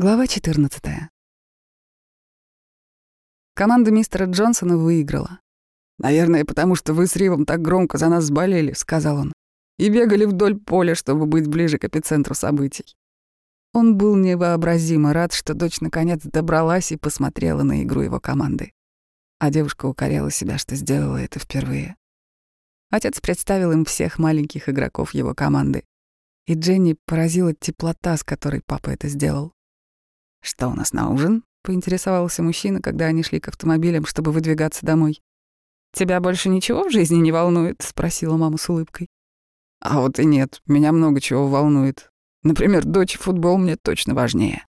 Глава 14. Команда мистера Джонсона выиграла. «Наверное, потому что вы с Ривом так громко за нас болели», — сказал он, «и бегали вдоль поля, чтобы быть ближе к эпицентру событий». Он был невообразимо рад, что дочь наконец добралась и посмотрела на игру его команды. А девушка укоряла себя, что сделала это впервые. Отец представил им всех маленьких игроков его команды. И Дженни поразила теплота, с которой папа это сделал. «Что у нас на ужин?» — поинтересовался мужчина, когда они шли к автомобилям, чтобы выдвигаться домой. «Тебя больше ничего в жизни не волнует?» — спросила мама с улыбкой. «А вот и нет, меня много чего волнует. Например, дочь и футбол мне точно важнее».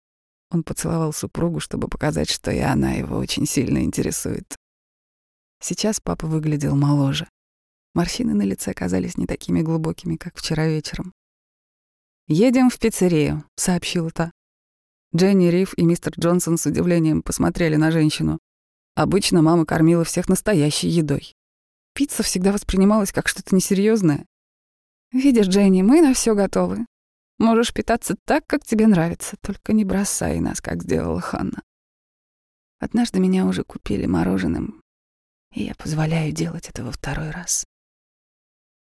Он поцеловал супругу, чтобы показать, что и она его очень сильно интересует. Сейчас папа выглядел моложе. Морщины на лице казались не такими глубокими, как вчера вечером. «Едем в пиццерию», — сообщила та. Дженни Риф и мистер Джонсон с удивлением посмотрели на женщину. Обычно мама кормила всех настоящей едой. Пицца всегда воспринималась как что-то несерьезное. «Видишь, Дженни, мы на все готовы. Можешь питаться так, как тебе нравится, только не бросай нас, как сделала Ханна. Однажды меня уже купили мороженым, и я позволяю делать это во второй раз».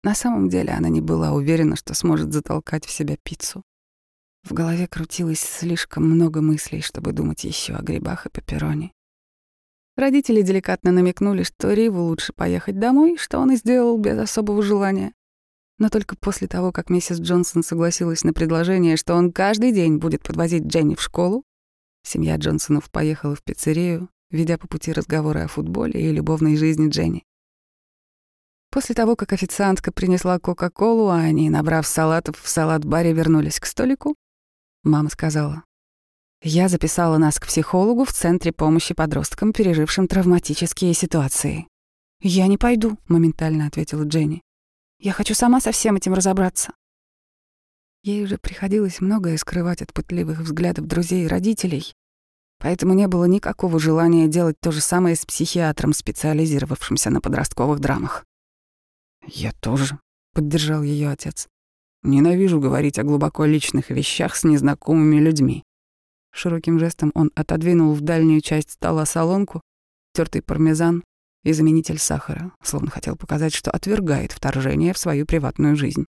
На самом деле она не была уверена, что сможет затолкать в себя пиццу. В голове крутилось слишком много мыслей, чтобы думать еще о грибах и пепперони. Родители деликатно намекнули, что Риву лучше поехать домой, что он и сделал без особого желания. Но только после того, как миссис Джонсон согласилась на предложение, что он каждый день будет подвозить Дженни в школу, семья Джонсонов поехала в пиццерию, ведя по пути разговоры о футболе и любовной жизни Дженни. После того, как официантка принесла Кока-Колу, а они, набрав салатов в салат-баре, вернулись к столику, Мама сказала. Я записала нас к психологу в Центре помощи подросткам, пережившим травматические ситуации. «Я не пойду», — моментально ответила Дженни. «Я хочу сама со всем этим разобраться». Ей уже приходилось многое скрывать от пытливых взглядов друзей и родителей, поэтому не было никакого желания делать то же самое с психиатром, специализировавшимся на подростковых драмах. «Я тоже», — поддержал ее отец. Ненавижу говорить о глубоко личных вещах с незнакомыми людьми. Широким жестом он отодвинул в дальнюю часть стола солонку, тертый пармезан и заменитель сахара, словно хотел показать, что отвергает вторжение в свою приватную жизнь.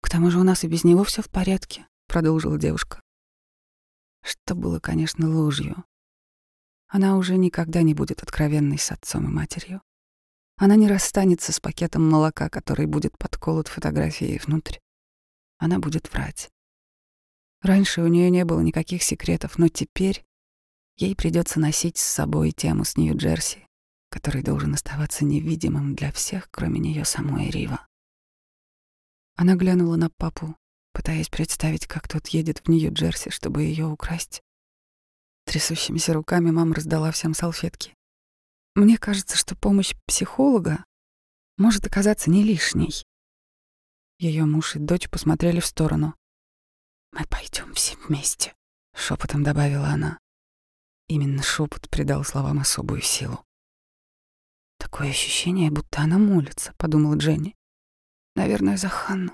«К тому же у нас и без него все в порядке», — продолжила девушка. Что было, конечно, ложью. Она уже никогда не будет откровенной с отцом и матерью. Она не расстанется с пакетом молока, который будет подколот фотографией внутрь она будет врать. Раньше у нее не было никаких секретов, но теперь ей придется носить с собой тему с Нью-Джерси, который должен оставаться невидимым для всех, кроме нее самой Рива. Она глянула на папу, пытаясь представить, как тот едет в Нью-Джерси, чтобы ее украсть. Трясущимися руками мама раздала всем салфетки. Мне кажется, что помощь психолога может оказаться не лишней. Ее муж и дочь посмотрели в сторону. «Мы пойдем все вместе», — шепотом добавила она. Именно шепот придал словам особую силу. «Такое ощущение, будто она молится», — подумала Дженни. «Наверное, за Ханну».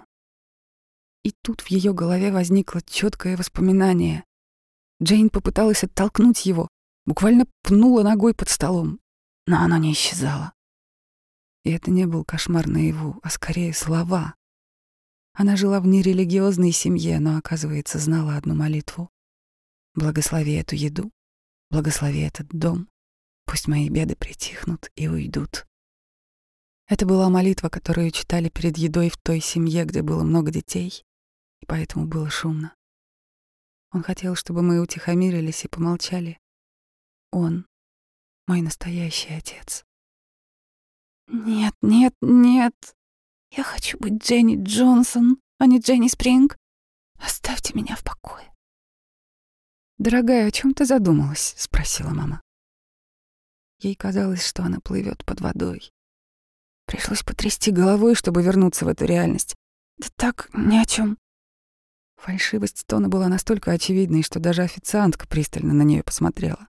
И тут в ее голове возникло четкое воспоминание. Джейн попыталась оттолкнуть его, буквально пнула ногой под столом, но оно не исчезало. И это не был кошмар наяву, а скорее слова, она жила в нерелигиозной семье, но, оказывается, знала одну молитву. «Благослови эту еду, благослови этот дом, пусть мои беды притихнут и уйдут». Это была молитва, которую читали перед едой в той семье, где было много детей, и поэтому было шумно. Он хотел, чтобы мы утихомирились и помолчали. Он — мой настоящий отец. «Нет, нет, нет!» Я хочу быть Дженни Джонсон, а не Дженни Спринг. Оставьте меня в покое. «Дорогая, о чем ты задумалась?» — спросила мама. Ей казалось, что она плывет под водой. Пришлось потрясти головой, чтобы вернуться в эту реальность. Да так, ни о чем. Фальшивость тона была настолько очевидной, что даже официантка пристально на нее посмотрела.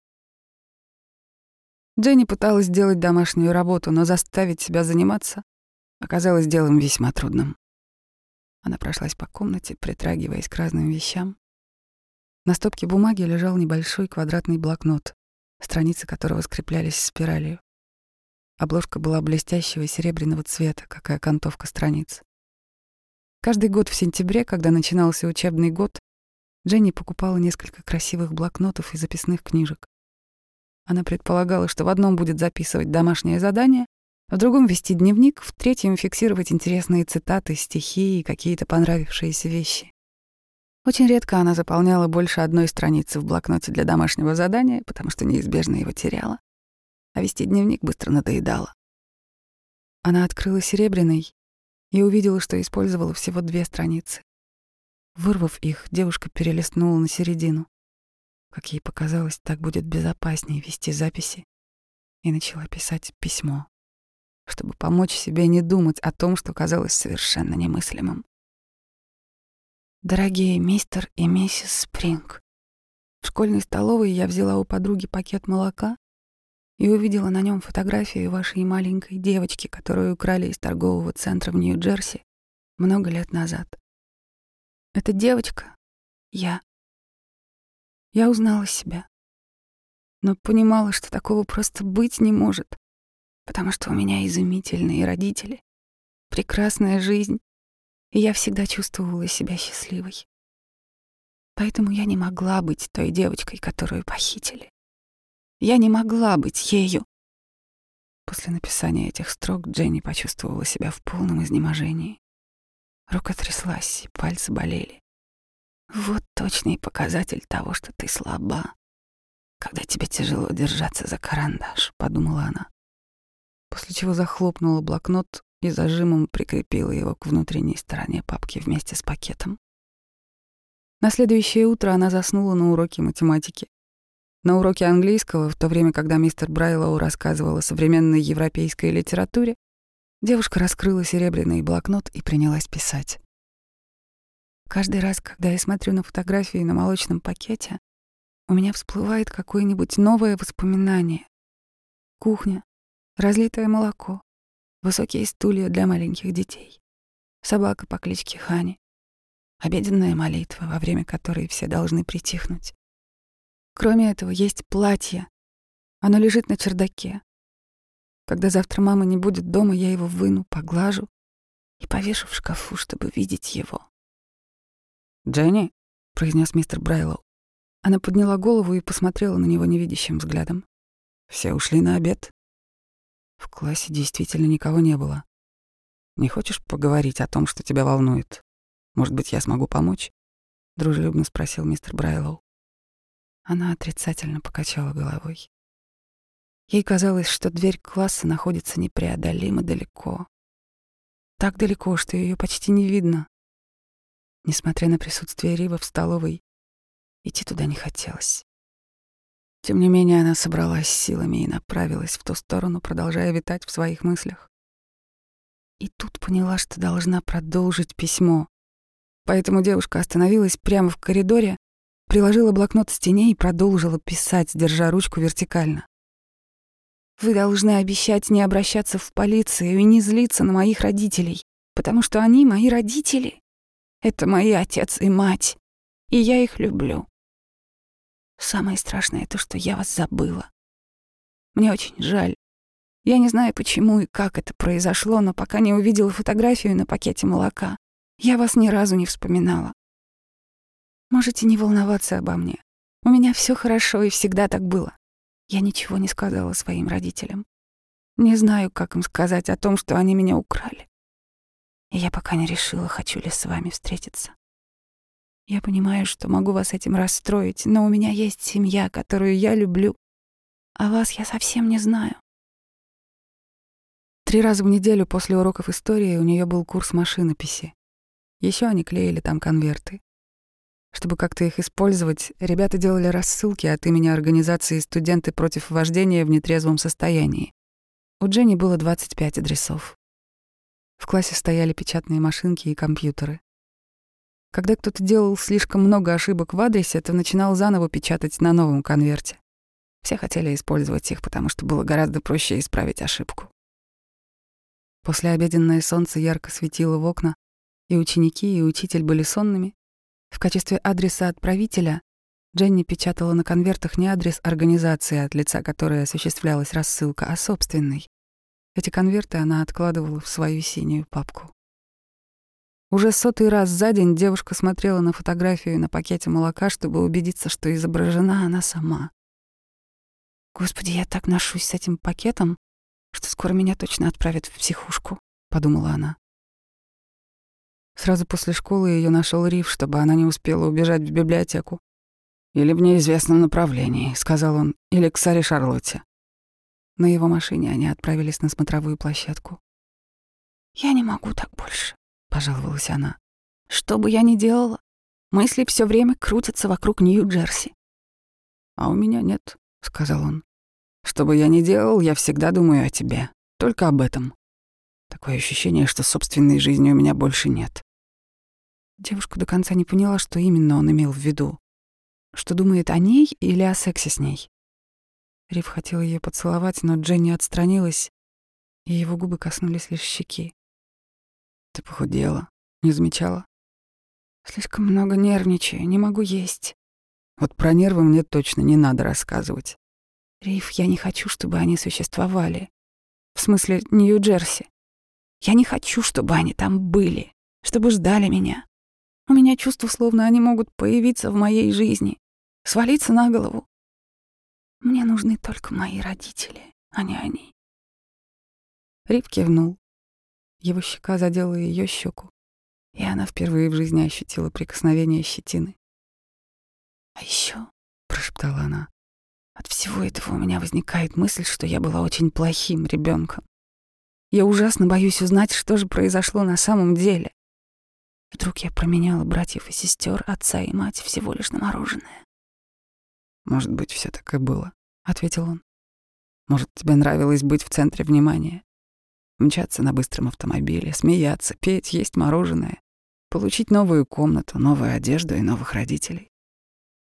Дженни пыталась сделать домашнюю работу, но заставить себя заниматься оказалось делом весьма трудным. Она прошлась по комнате, притрагиваясь к разным вещам. На стопке бумаги лежал небольшой квадратный блокнот, страницы которого скреплялись спиралью. Обложка была блестящего серебряного цвета, как и окантовка страниц. Каждый год в сентябре, когда начинался учебный год, Дженни покупала несколько красивых блокнотов и записных книжек. Она предполагала, что в одном будет записывать домашнее задание, в другом вести дневник, в третьем фиксировать интересные цитаты, стихи и какие-то понравившиеся вещи. Очень редко она заполняла больше одной страницы в блокноте для домашнего задания, потому что неизбежно его теряла. А вести дневник быстро надоедало. Она открыла серебряный и увидела, что использовала всего две страницы. Вырвав их, девушка перелистнула на середину. Как ей показалось, так будет безопаснее вести записи. И начала писать письмо, чтобы помочь себе не думать о том, что казалось совершенно немыслимым. Дорогие мистер и миссис Спринг, в школьной столовой я взяла у подруги пакет молока и увидела на нем фотографию вашей маленькой девочки, которую украли из торгового центра в Нью-Джерси много лет назад. Эта девочка — я. Я узнала себя, но понимала, что такого просто быть не может, потому что у меня изумительные родители, прекрасная жизнь, и я всегда чувствовала себя счастливой. Поэтому я не могла быть той девочкой, которую похитили. Я не могла быть ею. После написания этих строк Дженни почувствовала себя в полном изнеможении. Рука тряслась, и пальцы болели. Вот точный показатель того, что ты слаба. Когда тебе тяжело держаться за карандаш, подумала она. После чего захлопнула блокнот и зажимом прикрепила его к внутренней стороне папки вместе с пакетом. На следующее утро она заснула на уроке математики. На уроке английского, в то время, когда мистер Брайлоу рассказывал о современной европейской литературе, девушка раскрыла серебряный блокнот и принялась писать. Каждый раз, когда я смотрю на фотографии на молочном пакете, у меня всплывает какое-нибудь новое воспоминание. Кухня, разлитое молоко, высокие стулья для маленьких детей, собака по кличке Хани, обеденная молитва, во время которой все должны притихнуть. Кроме этого, есть платье. Оно лежит на чердаке. Когда завтра мама не будет дома, я его выну, поглажу и повешу в шкафу, чтобы видеть его. «Дженни», — произнес мистер Брайлоу. Она подняла голову и посмотрела на него невидящим взглядом. «Все ушли на обед?» В классе действительно никого не было. «Не хочешь поговорить о том, что тебя волнует? Может быть, я смогу помочь?» — дружелюбно спросил мистер Брайлоу. Она отрицательно покачала головой. Ей казалось, что дверь класса находится непреодолимо далеко. Так далеко, что ее почти не видно. Несмотря на присутствие Рива в столовой, идти туда не хотелось. Тем не менее, она собралась силами и направилась в ту сторону, продолжая витать в своих мыслях. И тут поняла, что должна продолжить письмо. Поэтому девушка остановилась прямо в коридоре, приложила блокнот к стене и продолжила писать, держа ручку вертикально. «Вы должны обещать не обращаться в полицию и не злиться на моих родителей, потому что они мои родители. Это мои отец и мать, и я их люблю. Самое страшное то, что я вас забыла. Мне очень жаль. Я не знаю, почему и как это произошло, но пока не увидела фотографию на пакете молока, я вас ни разу не вспоминала. Можете не волноваться обо мне. У меня все хорошо и всегда так было. Я ничего не сказала своим родителям. Не знаю, как им сказать о том, что они меня украли. И я пока не решила, хочу ли с вами встретиться. Я понимаю, что могу вас этим расстроить, но у меня есть семья, которую я люблю, а вас я совсем не знаю. Три раза в неделю после уроков истории у нее был курс машинописи. Еще они клеили там конверты. Чтобы как-то их использовать, ребята делали рассылки от имени организации «Студенты против вождения в нетрезвом состоянии». У Дженни было 25 адресов. В классе стояли печатные машинки и компьютеры. Когда кто-то делал слишком много ошибок в адресе, то начинал заново печатать на новом конверте. Все хотели использовать их, потому что было гораздо проще исправить ошибку. Послеобеденное солнце ярко светило в окна, и ученики, и учитель были сонными. В качестве адреса отправителя Дженни печатала на конвертах не адрес организации, от лица которой осуществлялась рассылка, а собственный. Эти конверты она откладывала в свою синюю папку. Уже сотый раз за день девушка смотрела на фотографию на пакете молока, чтобы убедиться, что изображена она сама. «Господи, я так ношусь с этим пакетом, что скоро меня точно отправят в психушку», — подумала она. Сразу после школы ее нашел Риф, чтобы она не успела убежать в библиотеку. «Или в неизвестном направлении», — сказал он, — «или к Саре Шарлотте». На его машине они отправились на смотровую площадку. «Я не могу так больше», — пожаловалась она. «Что бы я ни делала, мысли все время крутятся вокруг Нью-Джерси». «А у меня нет», — сказал он. «Что бы я ни делал, я всегда думаю о тебе. Только об этом. Такое ощущение, что собственной жизни у меня больше нет». Девушка до конца не поняла, что именно он имел в виду. Что думает о ней или о сексе с ней. Рив хотел ее поцеловать, но Дженни отстранилась, и его губы коснулись лишь щеки. «Ты похудела. Не замечала?» «Слишком много нервничаю, не могу есть». «Вот про нервы мне точно не надо рассказывать». «Риф, я не хочу, чтобы они существовали. В смысле, Нью-Джерси. Я не хочу, чтобы они там были, чтобы ждали меня. У меня чувство, словно они могут появиться в моей жизни, свалиться на голову. Мне нужны только мои родители, а не они. Рип кивнул. Его щека задела ее щеку, и она впервые в жизни ощутила прикосновение щетины. «А еще, прошептала она, — «от всего этого у меня возникает мысль, что я была очень плохим ребенком. Я ужасно боюсь узнать, что же произошло на самом деле. Вдруг я променяла братьев и сестер, отца и мать всего лишь на мороженое. «Может быть, все так и было», — ответил он. «Может, тебе нравилось быть в центре внимания? Мчаться на быстром автомобиле, смеяться, петь, есть мороженое, получить новую комнату, новую одежду и новых родителей.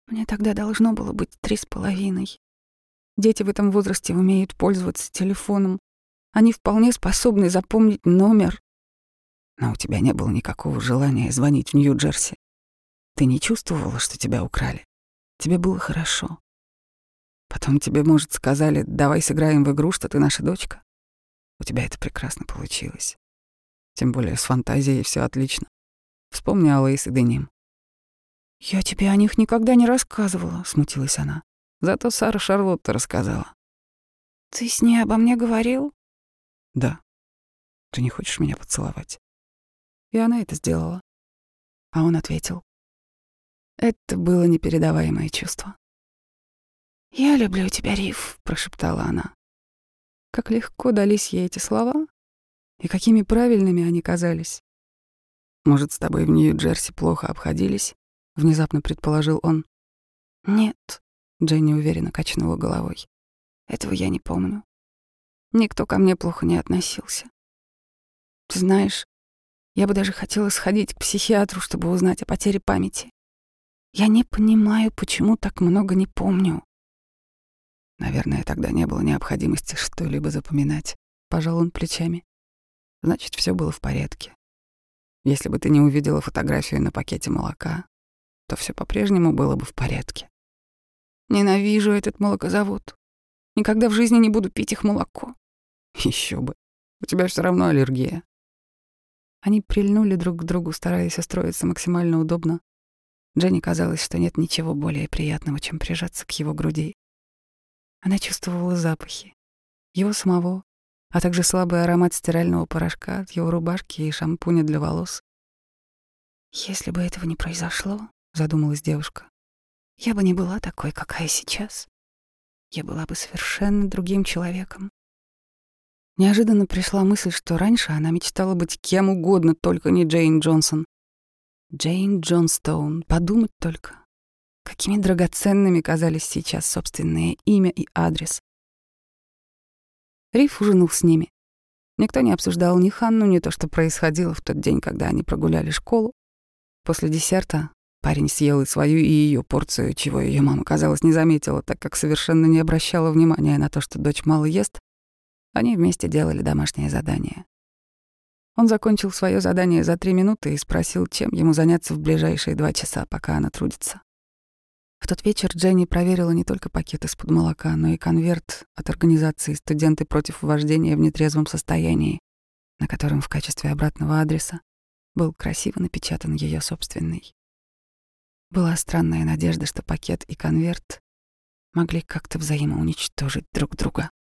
Мне тогда должно было быть три с половиной. Дети в этом возрасте умеют пользоваться телефоном. Они вполне способны запомнить номер, но у тебя не было никакого желания звонить в Нью-Джерси. Ты не чувствовала, что тебя украли. Тебе было хорошо. Потом тебе, может, сказали, давай сыграем в игру, что ты наша дочка. У тебя это прекрасно получилось. Тем более с фантазией все отлично. Вспомни о и Деним. «Я тебе о них никогда не рассказывала», — смутилась она. Зато Сара Шарлотта рассказала. «Ты с ней обо мне говорил?» «Да. Ты не хочешь меня поцеловать?» И она это сделала. А он ответил. Это было непередаваемое чувство. «Я люблю тебя, Риф», — прошептала она. Как легко дались ей эти слова, и какими правильными они казались. «Может, с тобой в Нью-Джерси плохо обходились?» — внезапно предположил он. «Нет», — Дженни уверенно качнула головой. «Этого я не помню. Никто ко мне плохо не относился. Знаешь, я бы даже хотела сходить к психиатру, чтобы узнать о потере памяти. Я не понимаю, почему так много не помню. Наверное, тогда не было необходимости что-либо запоминать. Пожал он плечами. Значит, все было в порядке. Если бы ты не увидела фотографию на пакете молока, то все по-прежнему было бы в порядке. Ненавижу этот молокозавод. Никогда в жизни не буду пить их молоко. Еще бы. У тебя все равно аллергия. Они прильнули друг к другу, стараясь устроиться максимально удобно. Дженни казалось, что нет ничего более приятного, чем прижаться к его груди. Она чувствовала запахи. Его самого, а также слабый аромат стирального порошка от его рубашки и шампуня для волос. «Если бы этого не произошло», — задумалась девушка, — «я бы не была такой, какая сейчас. Я была бы совершенно другим человеком. Неожиданно пришла мысль, что раньше она мечтала быть кем угодно, только не Джейн Джонсон. Джейн Джонстоун, подумать только. Какими драгоценными казались сейчас собственное имя и адрес. Риф ужинал с ними. Никто не обсуждал ни Ханну, ни то, что происходило в тот день, когда они прогуляли школу. После десерта парень съел и свою, и ее порцию, чего ее мама, казалось, не заметила, так как совершенно не обращала внимания на то, что дочь мало ест, они вместе делали домашнее задание. Он закончил свое задание за три минуты и спросил, чем ему заняться в ближайшие два часа, пока она трудится. Тот вечер Дженни проверила не только пакет из-под молока, но и конверт от организации «Студенты против вождения в нетрезвом состоянии», на котором в качестве обратного адреса был красиво напечатан ее собственный. Была странная надежда, что пакет и конверт могли как-то взаимоуничтожить друг друга.